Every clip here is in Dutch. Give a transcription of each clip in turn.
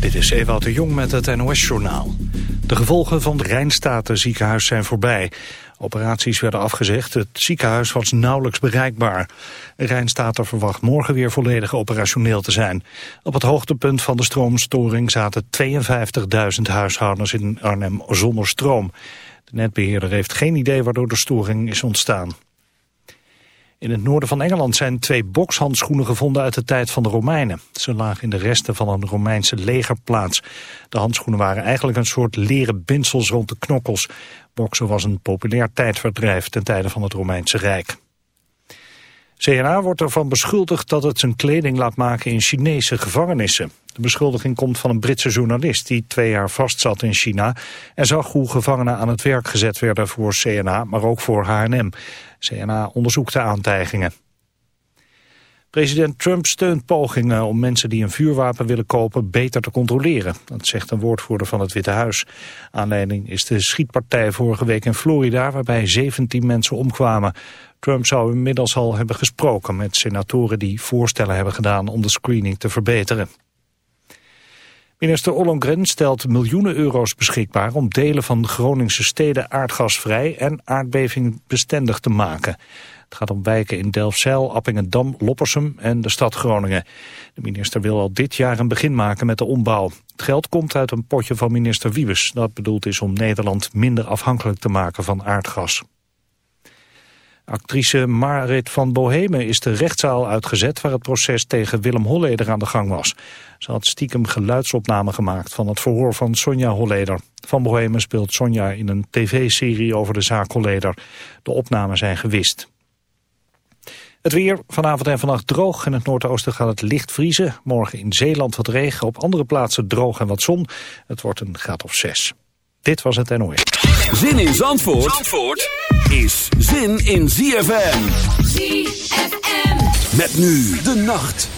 Dit is Ewout de Jong met het NOS-journaal. De gevolgen van het Rijnstaten ziekenhuis zijn voorbij. Operaties werden afgezegd, het ziekenhuis was nauwelijks bereikbaar. Rijnstaten verwacht morgen weer volledig operationeel te zijn. Op het hoogtepunt van de stroomstoring zaten 52.000 huishoudens in Arnhem zonder stroom. De netbeheerder heeft geen idee waardoor de storing is ontstaan. In het noorden van Engeland zijn twee bokshandschoenen gevonden uit de tijd van de Romeinen. Ze lagen in de resten van een Romeinse legerplaats. De handschoenen waren eigenlijk een soort leren binsels rond de knokkels. Boksen was een populair tijdverdrijf ten tijde van het Romeinse Rijk. CNA wordt ervan beschuldigd dat het zijn kleding laat maken in Chinese gevangenissen. De beschuldiging komt van een Britse journalist die twee jaar vastzat in China... en zag hoe gevangenen aan het werk gezet werden voor CNA, maar ook voor H&M. CNA onderzoekt de aantijgingen. President Trump steunt pogingen om mensen die een vuurwapen willen kopen beter te controleren. Dat zegt een woordvoerder van het Witte Huis. Aanleiding is de schietpartij vorige week in Florida waarbij 17 mensen omkwamen. Trump zou inmiddels al hebben gesproken met senatoren die voorstellen hebben gedaan om de screening te verbeteren. Minister Ollongren stelt miljoenen euro's beschikbaar om delen van Groningse steden aardgasvrij en aardbevingbestendig te maken. Het gaat om wijken in Delfzijl, Appingedam, Loppersum en de stad Groningen. De minister wil al dit jaar een begin maken met de ombouw. Het geld komt uit een potje van minister Wiebes. Dat bedoeld is om Nederland minder afhankelijk te maken van aardgas. Actrice Marit van Bohemen is de rechtszaal uitgezet... waar het proces tegen Willem Holleder aan de gang was. Ze had stiekem geluidsopname gemaakt van het verhoor van Sonja Holleder. Van Bohemen speelt Sonja in een tv-serie over de zaak Holleder. De opnamen zijn gewist. Het weer, vanavond en vannacht droog. In het noordoosten gaat het licht vriezen. Morgen in Zeeland wat regen, op andere plaatsen droog en wat zon. Het wordt een graad of zes. Dit was het NOS. Zin in Zandvoort, Zandvoort is zin in ZFM. ZFM. Met nu de nacht.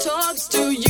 talks to you.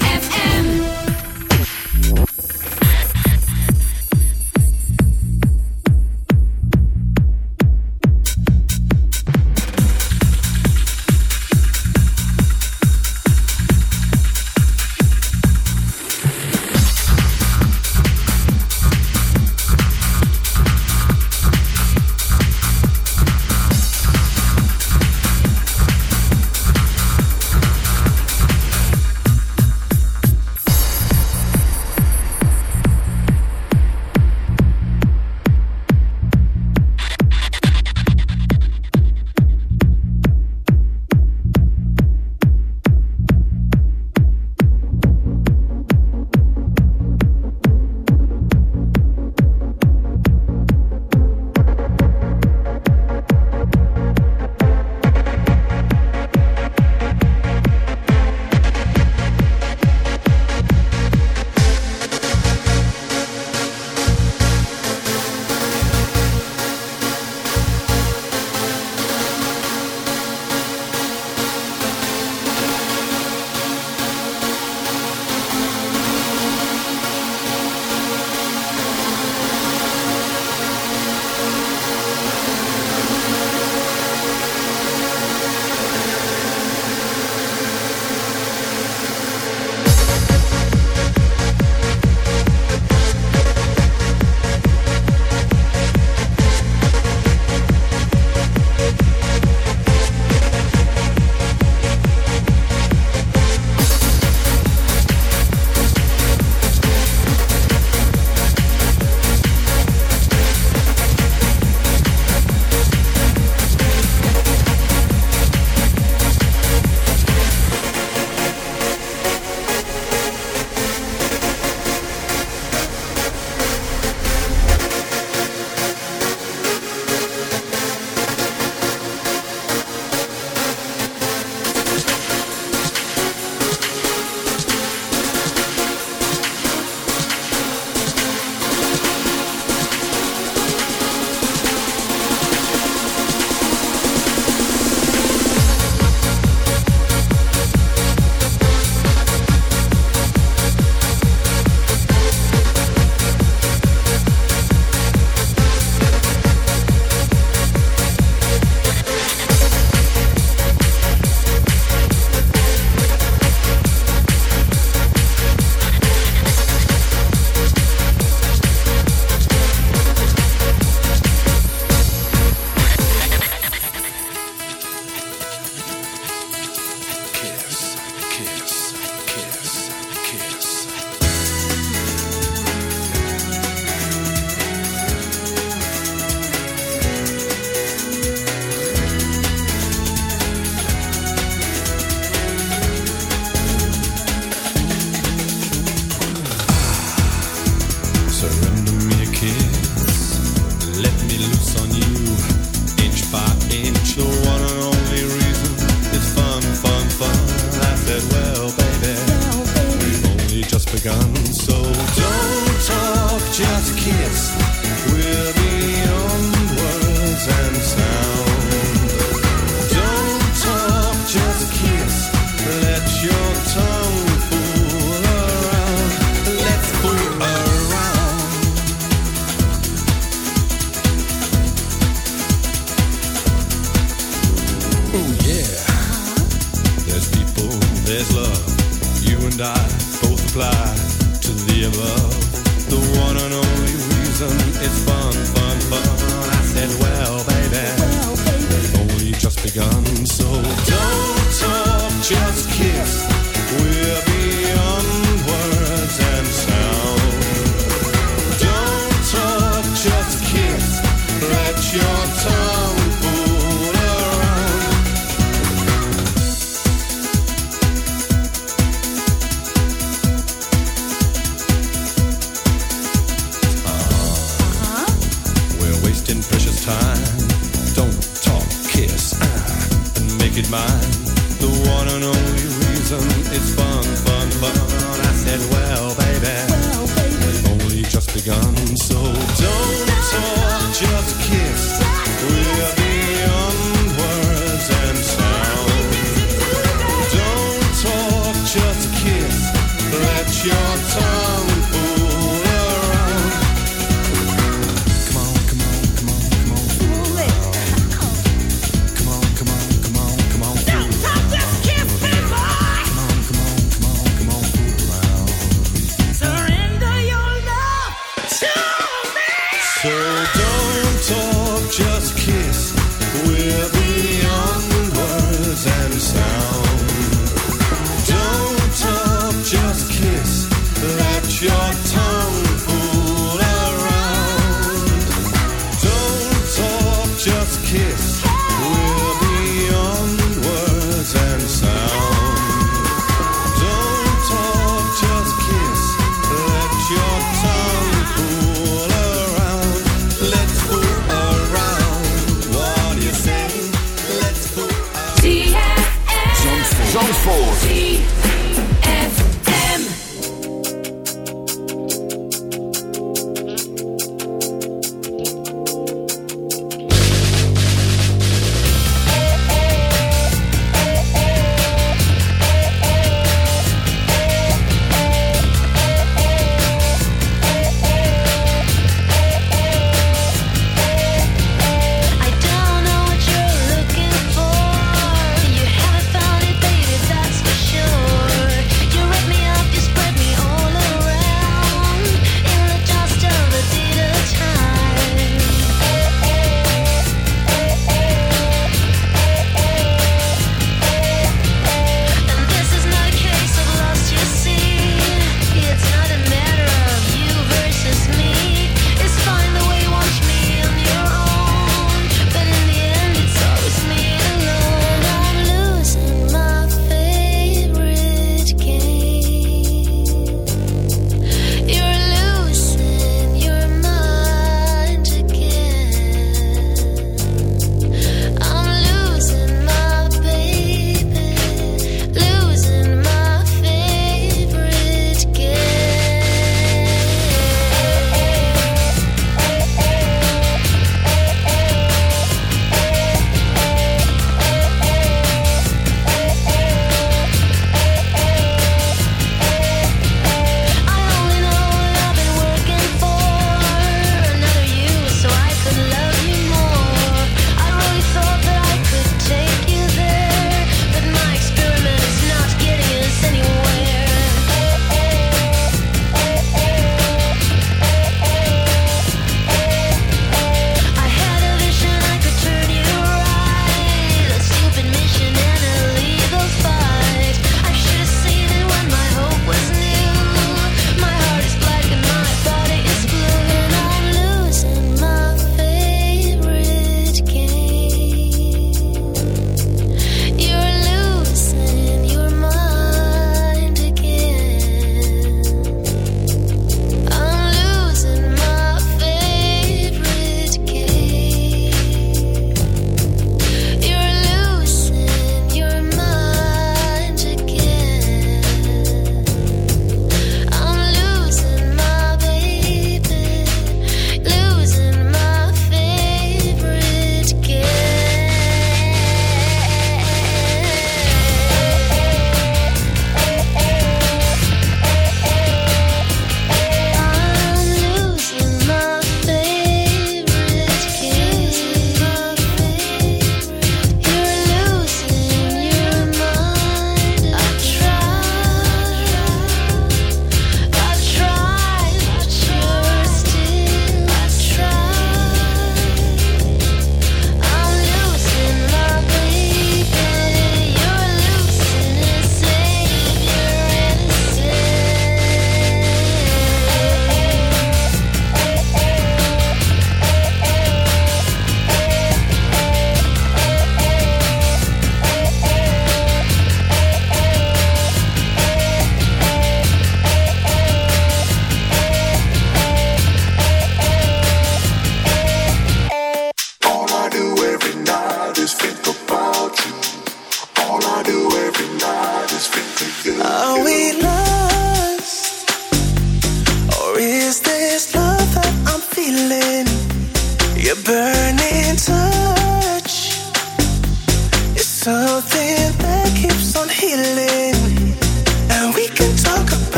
your time.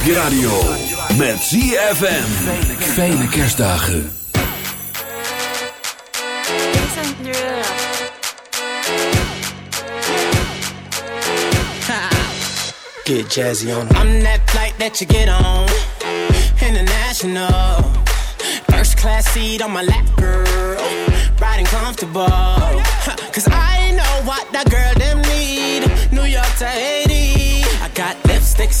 Op je radio. Met ZFM. Fijne kerstdagen. Get jazzy on. I'm that flight that you get on. International. First class seat on my lap, girl. Riding comfortable. Cause I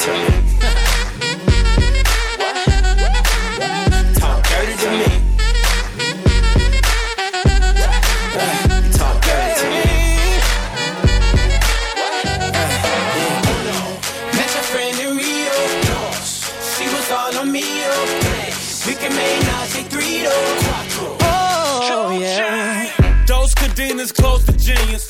To me. Talk dirty to me. Talk dirty to me. Met your friend in Rio. She was all on me. We can make Nazi three Oh, yeah. Those cadenas close to genius.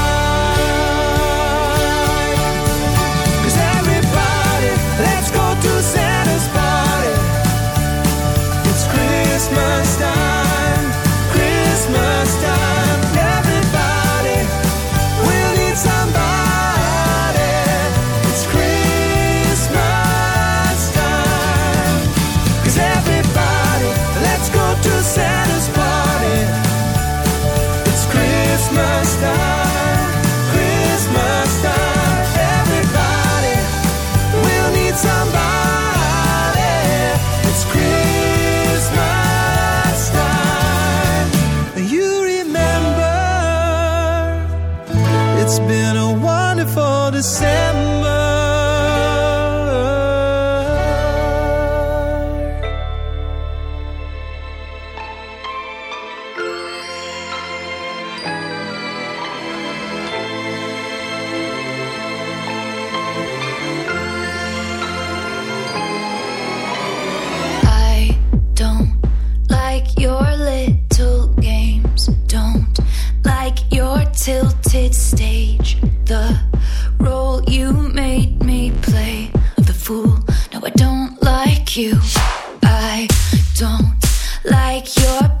You. I don't like your